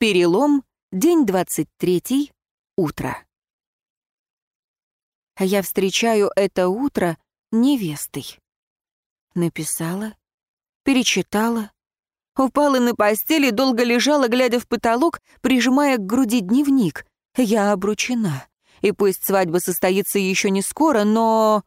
Перелом, день 23, утро. Я встречаю это утро невестой. Написала, перечитала, упала на постель и долго лежала, глядя в потолок, прижимая к груди дневник. Я обручена. И пусть свадьба состоится еще не скоро, но...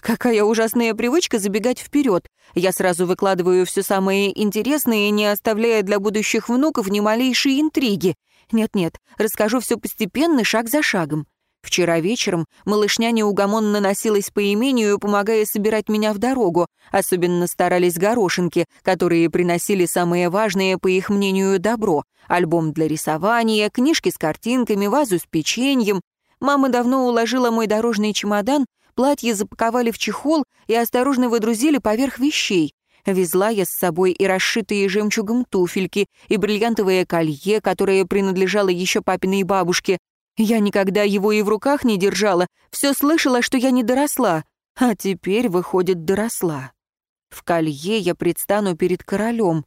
Какая ужасная привычка забегать вперед. Я сразу выкладываю все самое интересное, не оставляя для будущих внуков ни малейшей интриги. Нет-нет, расскажу все постепенно, шаг за шагом. Вчера вечером малышня неугомонно носилась по имению, помогая собирать меня в дорогу. Особенно старались горошинки, которые приносили самое важное, по их мнению, добро. Альбом для рисования, книжки с картинками, вазу с печеньем. Мама давно уложила мой дорожный чемодан, Платье запаковали в чехол и осторожно выдрузили поверх вещей. Везла я с собой и расшитые жемчугом туфельки, и бриллиантовое колье, которое принадлежало еще папиной бабушке. Я никогда его и в руках не держала, все слышала, что я не доросла, а теперь, выходит, доросла. В колье я предстану перед королем.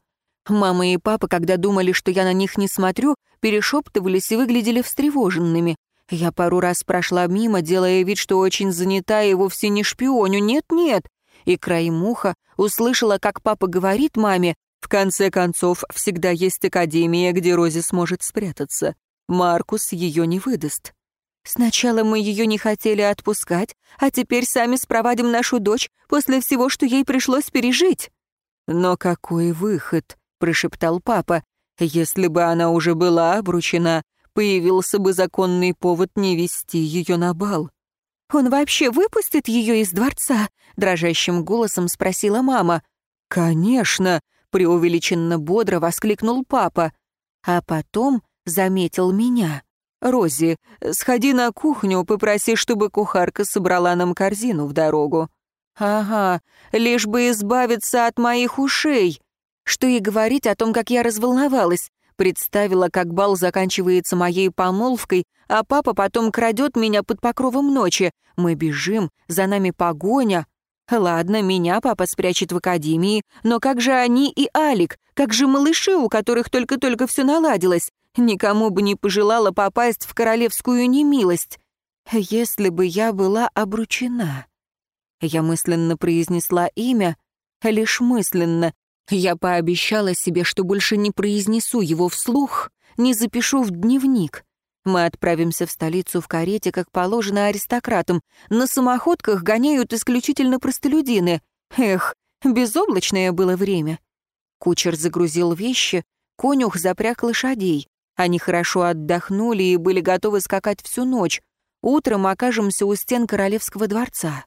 Мама и папа, когда думали, что я на них не смотрю, перешептывались и выглядели встревоженными. Я пару раз прошла мимо, делая вид, что очень занята и вовсе не шпионю. Нет-нет. И краем уха услышала, как папа говорит маме, в конце концов, всегда есть академия, где Рози сможет спрятаться. Маркус ее не выдаст. Сначала мы ее не хотели отпускать, а теперь сами спровадим нашу дочь после всего, что ей пришлось пережить. Но какой выход, прошептал папа. Если бы она уже была обручена, появился бы законный повод не вести ее на бал. «Он вообще выпустит ее из дворца?» — дрожащим голосом спросила мама. «Конечно!» — преувеличенно бодро воскликнул папа. А потом заметил меня. «Рози, сходи на кухню, попроси, чтобы кухарка собрала нам корзину в дорогу». «Ага, лишь бы избавиться от моих ушей». Что и говорить о том, как я разволновалась. Представила, как бал заканчивается моей помолвкой, а папа потом крадет меня под покровом ночи. Мы бежим, за нами погоня. Ладно, меня папа спрячет в академии, но как же они и Алик? Как же малыши, у которых только-только все наладилось? Никому бы не пожелала попасть в королевскую немилость. Если бы я была обручена. Я мысленно произнесла имя, лишь мысленно, я пообещала себе, что больше не произнесу его вслух, не запишу в дневник. Мы отправимся в столицу в карете, как положено аристократам. На самоходках гоняют исключительно простолюдины. Эх, безоблачное было время. Кучер загрузил вещи, конюх запряг лошадей. Они хорошо отдохнули и были готовы скакать всю ночь. Утром окажемся у стен королевского дворца.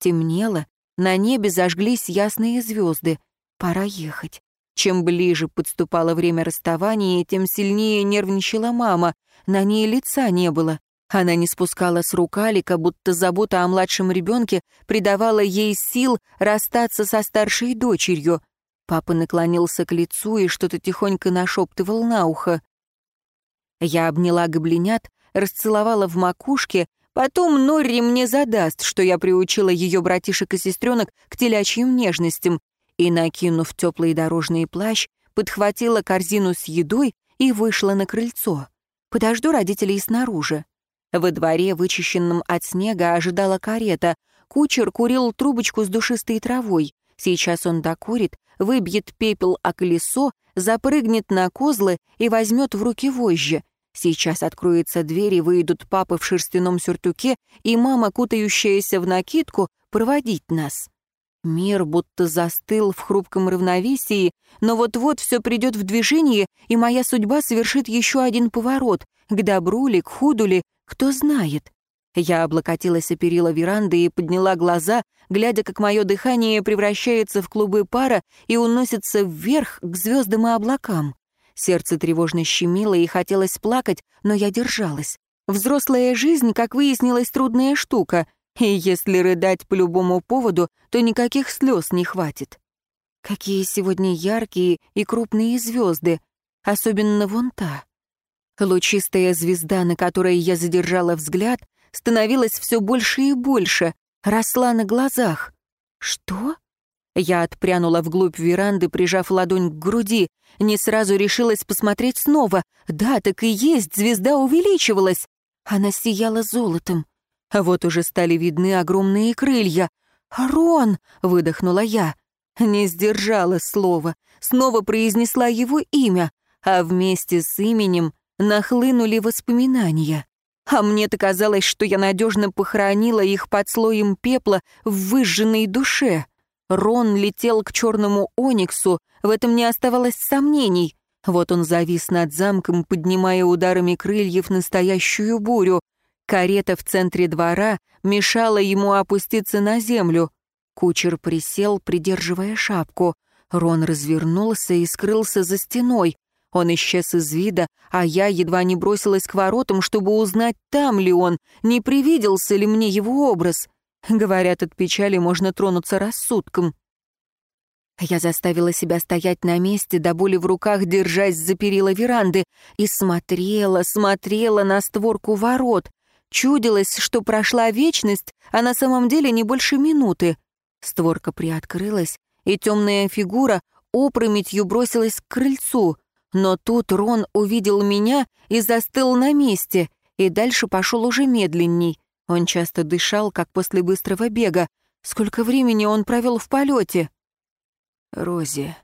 Темнело, на небе зажглись ясные звезды. Пора ехать. Чем ближе подступало время расставания, тем сильнее нервничала мама. На ней лица не было. Она не спускала с рук Алика, будто забота о младшем ребенке придавала ей сил расстаться со старшей дочерью. Папа наклонился к лицу и что-то тихонько нашептывал на ухо. Я обняла гоблинят, расцеловала в макушке, потом Норри мне задаст, что я приучила ее братишек и сестренок к телячьим нежностям, и, накинув теплый дорожный плащ, подхватила корзину с едой и вышла на крыльцо. Подожду родителей снаружи. Во дворе, вычищенном от снега, ожидала карета. Кучер курил трубочку с душистой травой. Сейчас он докурит, выбьет пепел о колесо, запрыгнет на козлы и возьмет в руки вожжи. Сейчас откроется дверь, и выйдут папы в шерстяном сюртуке и мама, кутающаяся в накидку, проводить нас. Мир будто застыл в хрупком равновесии, но вот-вот все придет в движение, и моя судьба совершит еще один поворот. К добру ли, к худу ли, кто знает. Я облокотилась о перила веранды и подняла глаза, глядя, как мое дыхание превращается в клубы пара и уносится вверх к звездам и облакам. Сердце тревожно щемило и хотелось плакать, но я держалась. Взрослая жизнь, как выяснилось, трудная штука — и если рыдать по любому поводу, то никаких слез не хватит. Какие сегодня яркие и крупные звезды, особенно вон та. Лучистая звезда, на которой я задержала взгляд, становилась все больше и больше, росла на глазах. Что? Я отпрянула вглубь веранды, прижав ладонь к груди. Не сразу решилась посмотреть снова. Да, так и есть, звезда увеличивалась. Она сияла золотом. А вот уже стали видны огромные крылья. «Рон!» — выдохнула я. Не сдержала слова. Снова произнесла его имя, а вместе с именем нахлынули воспоминания. А мне-то казалось, что я надежно похоронила их под слоем пепла в выжженной душе. Рон летел к черному ониксу, в этом не оставалось сомнений. Вот он завис над замком, поднимая ударами крыльев настоящую бурю. Карета в центре двора мешала ему опуститься на землю. Кучер присел, придерживая шапку. Рон развернулся и скрылся за стеной. Он исчез из вида, а я едва не бросилась к воротам, чтобы узнать, там ли он, не привиделся ли мне его образ. Говорят, от печали можно тронуться рассудком. Я заставила себя стоять на месте, до боли в руках, держась за перила веранды, и смотрела, смотрела на створку ворот. Чудилось, что прошла вечность, а на самом деле не больше минуты. Створка приоткрылась, и темная фигура опрометью бросилась к крыльцу. Но тут Рон увидел меня и застыл на месте, и дальше пошел уже медленней. Он часто дышал, как после быстрого бега. Сколько времени он провел в полете? Рози.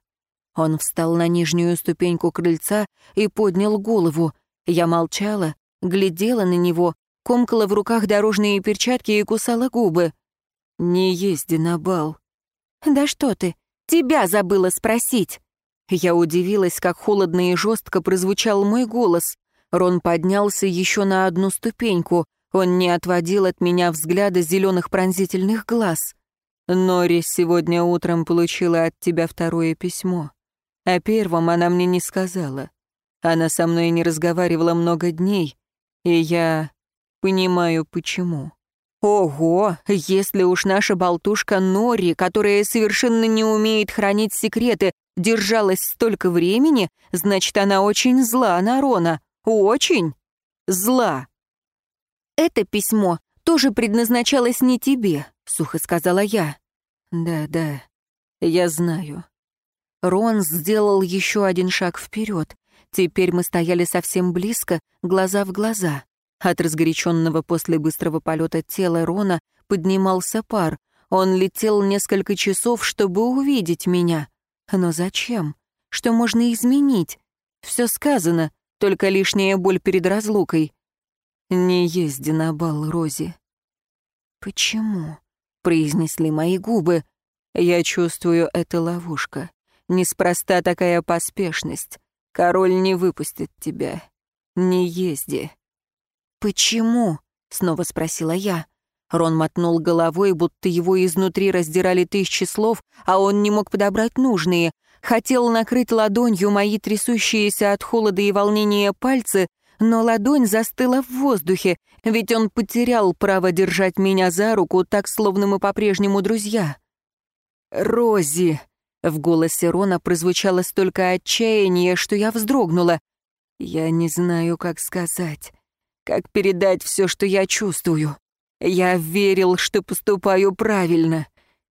Он встал на нижнюю ступеньку крыльца и поднял голову. Я молчала, глядела на него, комкала в руках дорожные перчатки и кусала губы. «Не езди на бал». «Да что ты, тебя забыла спросить». Я удивилась, как холодно и жестко прозвучал мой голос. Рон поднялся еще на одну ступеньку. Он не отводил от меня взгляда зеленых пронзительных глаз. «Нори сегодня утром получила от тебя второе письмо. О первом она мне не сказала. Она со мной не разговаривала много дней, и я понимаю, почему». Ого, если уж наша болтушка Нори, которая совершенно не умеет хранить секреты, держалась столько времени, значит, она очень зла на Рона. Очень зла. «Это письмо тоже предназначалось не тебе», — сухо сказала я. «Да, да, я знаю». Рон сделал еще один шаг вперед. Теперь мы стояли совсем близко, глаза в глаза. От разгоряченного после быстрого полета тела Рона поднимался пар. Он летел несколько часов, чтобы увидеть меня. Но зачем? Что можно изменить? Все сказано, только лишняя боль перед разлукой. «Не езди на бал, Рози». «Почему?» — произнесли мои губы. «Я чувствую, это ловушка. Неспроста такая поспешность. Король не выпустит тебя. Не езди». «Почему?» — снова спросила я. Рон мотнул головой, будто его изнутри раздирали тысячи слов, а он не мог подобрать нужные. Хотел накрыть ладонью мои трясущиеся от холода и волнения пальцы, но ладонь застыла в воздухе, ведь он потерял право держать меня за руку, так, словно мы по-прежнему друзья. «Рози!» — в голосе Рона прозвучало столько отчаяния, что я вздрогнула. «Я не знаю, как сказать, как передать все, что я чувствую. Я верил, что поступаю правильно.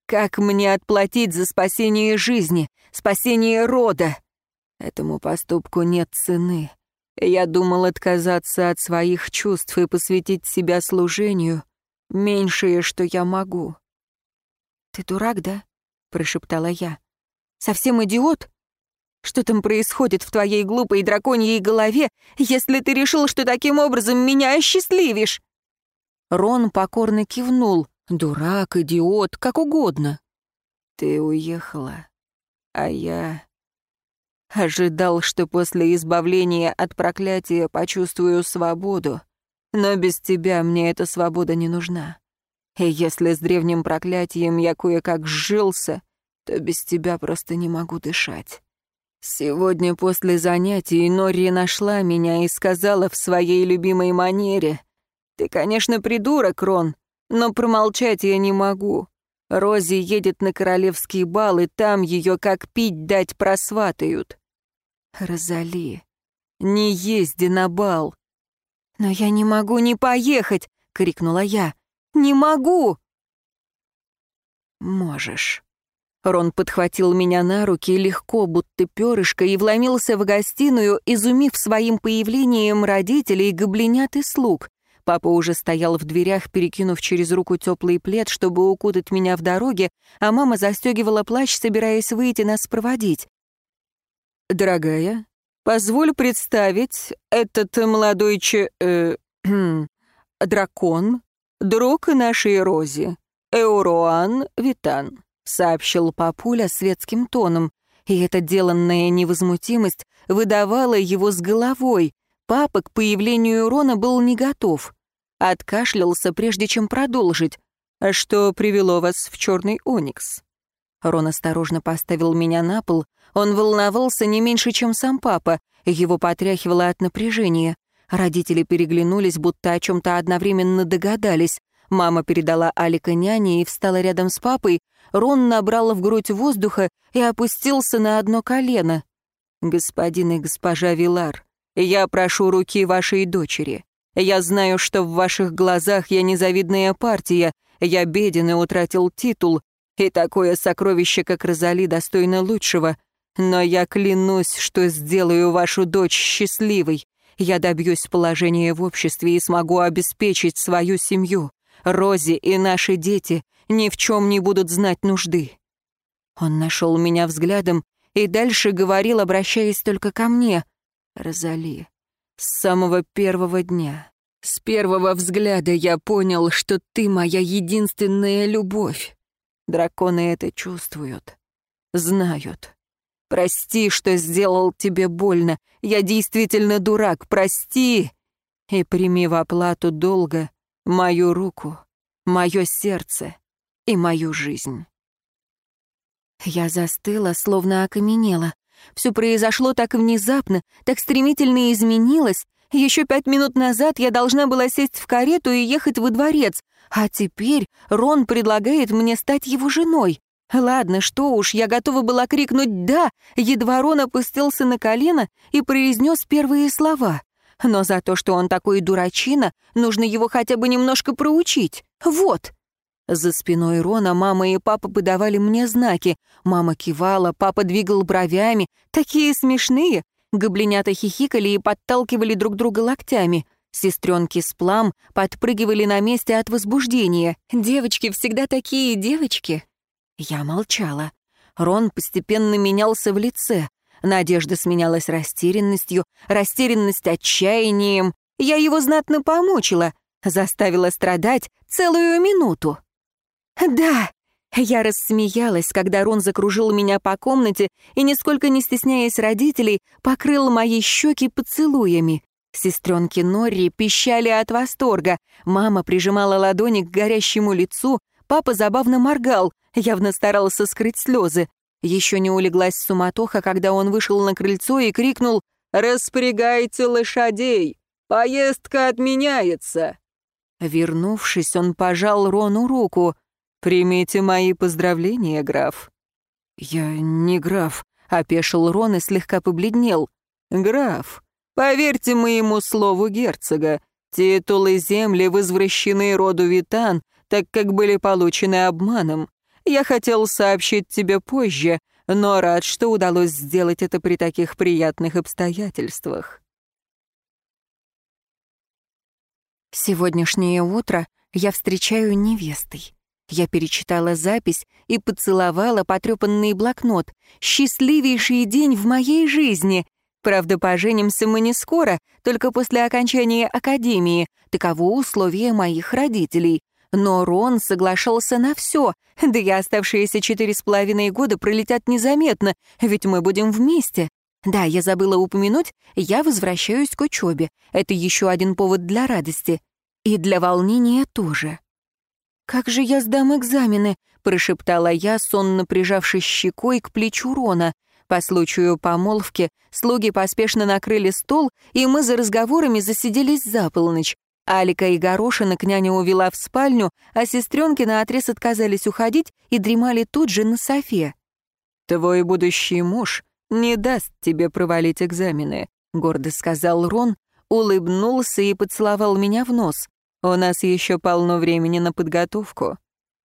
Как мне отплатить за спасение жизни, спасение рода? Этому поступку нет цены. Я думал отказаться от своих чувств и посвятить себя служению. Меньшее, что я могу. «Ты дурак, да?» — прошептала я. «Совсем идиот? Что там происходит в твоей глупой драконьей голове, если ты решил, что таким образом меня осчастливишь?» Рон покорно кивнул. «Дурак, идиот, как угодно». «Ты уехала, а я...» Ожидал, что после избавления от проклятия почувствую свободу, но без тебя мне эта свобода не нужна. И если с древним проклятием я кое-как сжился, то без тебя просто не могу дышать. Сегодня после занятий Нори нашла меня и сказала в своей любимой манере, «Ты, конечно, придурок, Рон, но промолчать я не могу. Рози едет на королевский бал, и там ее как пить дать просватают. «Розали, не езди на бал!» «Но я не могу не поехать!» — крикнула я. «Не могу!» «Можешь». Рон подхватил меня на руки легко, будто перышко, и вломился в гостиную, изумив своим появлением родителей, гоблинят и слуг. Папа уже стоял в дверях, перекинув через руку теплый плед, чтобы укутать меня в дороге, а мама застегивала плащ, собираясь выйти нас проводить. «Дорогая, позволь представить, этот молодой че... Э, дракон, друг нашей Рози, Эуроан Витан», — сообщил папуля светским тоном, и эта деланная невозмутимость выдавала его с головой, Папа к появлению Рона был не готов. Откашлялся, прежде чем продолжить. «А что привело вас в черный оникс?» Рон осторожно поставил меня на пол. Он волновался не меньше, чем сам папа. Его потряхивало от напряжения. Родители переглянулись, будто о чем-то одновременно догадались. Мама передала Алика няне и встала рядом с папой. Рон набрал в грудь воздуха и опустился на одно колено. «Господин и госпожа Вилар, я прошу руки вашей дочери. Я знаю, что в ваших глазах я незавидная партия, я беден и утратил титул, и такое сокровище, как Розали, достойно лучшего. Но я клянусь, что сделаю вашу дочь счастливой. Я добьюсь положения в обществе и смогу обеспечить свою семью. Рози и наши дети ни в чем не будут знать нужды». Он нашел меня взглядом и дальше говорил, обращаясь только ко мне. Розали, с самого первого дня, с первого взгляда я понял, что ты моя единственная любовь. Драконы это чувствуют, знают. Прости, что сделал тебе больно. Я действительно дурак, прости. И прими в оплату долга мою руку, мое сердце и мою жизнь. Я застыла, словно окаменела. Все произошло так внезапно, так стремительно изменилось. Еще пять минут назад я должна была сесть в карету и ехать во дворец, а теперь Рон предлагает мне стать его женой. Ладно, что уж, я готова была крикнуть «да», едва Рон опустился на колено и произнес первые слова. Но за то, что он такой дурачина, нужно его хотя бы немножко проучить. Вот. За спиной Рона мама и папа подавали мне знаки. Мама кивала, папа двигал бровями. Такие смешные. Гоблинята хихикали и подталкивали друг друга локтями. Сестренки с плам подпрыгивали на месте от возбуждения. Девочки всегда такие девочки. Я молчала. Рон постепенно менялся в лице. Надежда сменялась растерянностью, растерянность отчаянием. Я его знатно помучила, заставила страдать целую минуту. «Да!» Я рассмеялась, когда Рон закружил меня по комнате и, нисколько не стесняясь родителей, покрыл мои щеки поцелуями. Сестренки Норри пищали от восторга. Мама прижимала ладони к горящему лицу, папа забавно моргал, явно старался скрыть слезы. Еще не улеглась суматоха, когда он вышел на крыльцо и крикнул «Распрягайте лошадей! Поездка отменяется!» Вернувшись, он пожал Рону руку. «Примите мои поздравления, граф». «Я не граф», — опешил Рон и слегка побледнел. «Граф, поверьте моему слову герцога, титулы земли возвращены роду Витан, так как были получены обманом. Я хотел сообщить тебе позже, но рад, что удалось сделать это при таких приятных обстоятельствах». Сегодняшнее утро я встречаю невестой. Я перечитала запись и поцеловала потрепанный блокнот. «Счастливейший день в моей жизни!» Правда, поженимся мы не скоро, только после окончания академии. Таково условие моих родителей. Но Рон соглашался на все, да и оставшиеся четыре с половиной года пролетят незаметно, ведь мы будем вместе. Да, я забыла упомянуть, я возвращаюсь к учебе. Это еще один повод для радости. И для волнения тоже. «Как же я сдам экзамены?» — прошептала я, сонно прижавшись щекой к плечу Рона. По случаю помолвки слуги поспешно накрыли стол, и мы за разговорами засиделись за полночь. Алика и Горошина к няне увела в спальню, а сестренки наотрез отказались уходить и дремали тут же на софе. «Твой будущий муж не даст тебе провалить экзамены», — гордо сказал Рон, улыбнулся и поцеловал меня в нос. У нас еще полно времени на подготовку».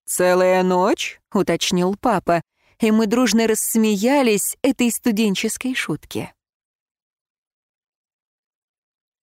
«Целая ночь?» — уточнил папа. и мы дружно рассмеялись этой студенческой шутке.